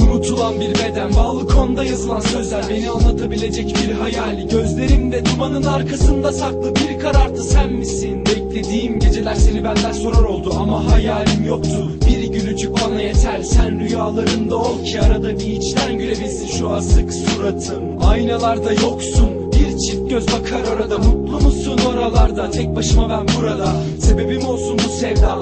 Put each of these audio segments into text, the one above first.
Unutulan bir beden balkonda yazılan sözler Beni anlatabilecek bir hayali Gözlerimde dumanın arkasında saklı bir karartı sen misin? Beklediğim geceler seni benden sorar oldu Ama hayalim yoktu. Bir gülücük bana yeter Sen rüyalarında ol ki arada bir içten gülebilsin. Şu asık suratım Aynalarda yoksun. Bir çift göz bakar orada Mutlu musun oralarda? Tek başıma ben burada Sebebim olsun bu sevda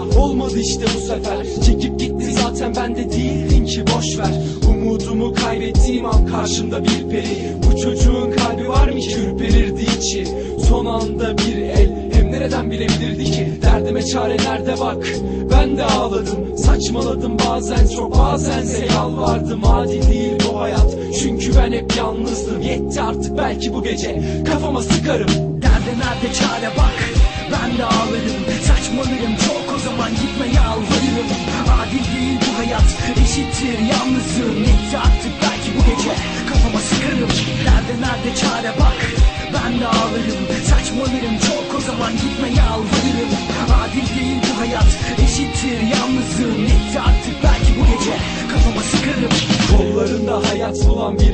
Olmadı işte bu sefer. Çekip gitti zaten bende değildin ki boş ver. Umudumu kaybettiğim an karşımda bir peri. Bu çocuğun kalbi var mı ki? Ürperirdi içi. Son anda bir el Hem nereden bilebilirdi ki? Derdime çare nerede bak? Ben de ağladım. Saçmaladım bazen çok bazense yalvardım. Adil değil bu hayat. Çünkü ben hep yalnızdım. Yetti artık belki bu gece Kafama sıkarım. Derde nerede çare bak? Ben de ağlarım. Saçmalarım Eşittir yalnızım Yetti artık belki bu gece Kafama sıkarım Derde nerede çare bak Ben de ağlarım. Saçmalarım çok o zaman gitme yalvarırım Adil değil bu hayat Eşittir. Yalnızım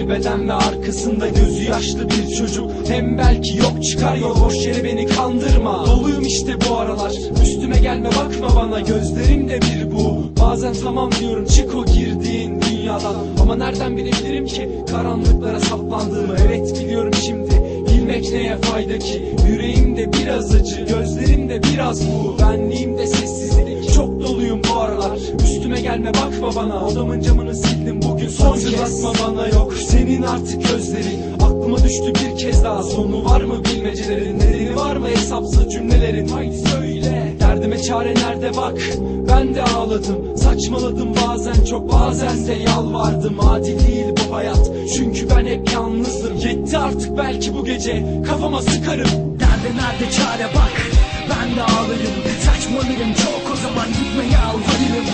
bir beden ve arkasında gözü yaşlı bir çocuk. Hem belki yok çıkar yol boş yere beni kandırma. Doluyum işte bu aralar. Üstüme gelme bakma bana gözlerimde bir bu. Bazen tamam diyorum çık o girdiğin dünyadan. Ama nereden bilebilirim ki karanlıklara saplandığımı? Evet biliyorum şimdi Bilmek neye fayda ki? Yüreğimde biraz acı Gözlerimde biraz bu Benliğimde sessizlik. Çok doluyum bu aralar. Üstüme gelme bakma bana. Odamın camını sildim bugün son Hatırlatma bana yok Senin artık gözlerin. Aklıma düştü bir kez daha. Sonu var mı bilmecelerin? Nedeni var mı hesapsız cümlelerin? Haydi söyle. Derdime çare nerede? Bak Ben de ağladım. Saçmaladım bazen çok bazense yalvardım. Adil değil hayat. Çünkü ben hep yalnızdım Yetti artık belki bu gece. Kafama sıkarım. Derde nerede çare? Bak Ben de ağlarım Saçmalarım çok. O zaman gitme yalvarırım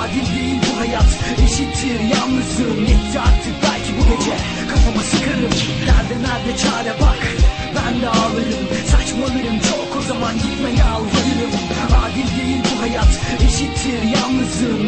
Adil değil bu hayat. Eşittir yalnızım. Yetti artık belki bu gece. Kafama sıkarım. Derde nerede çare? Bak Ben de ağlarım Saçmalarım çok. O zaman gitme yalvarırım Adil değil bu hayat. Eşittir yalnızım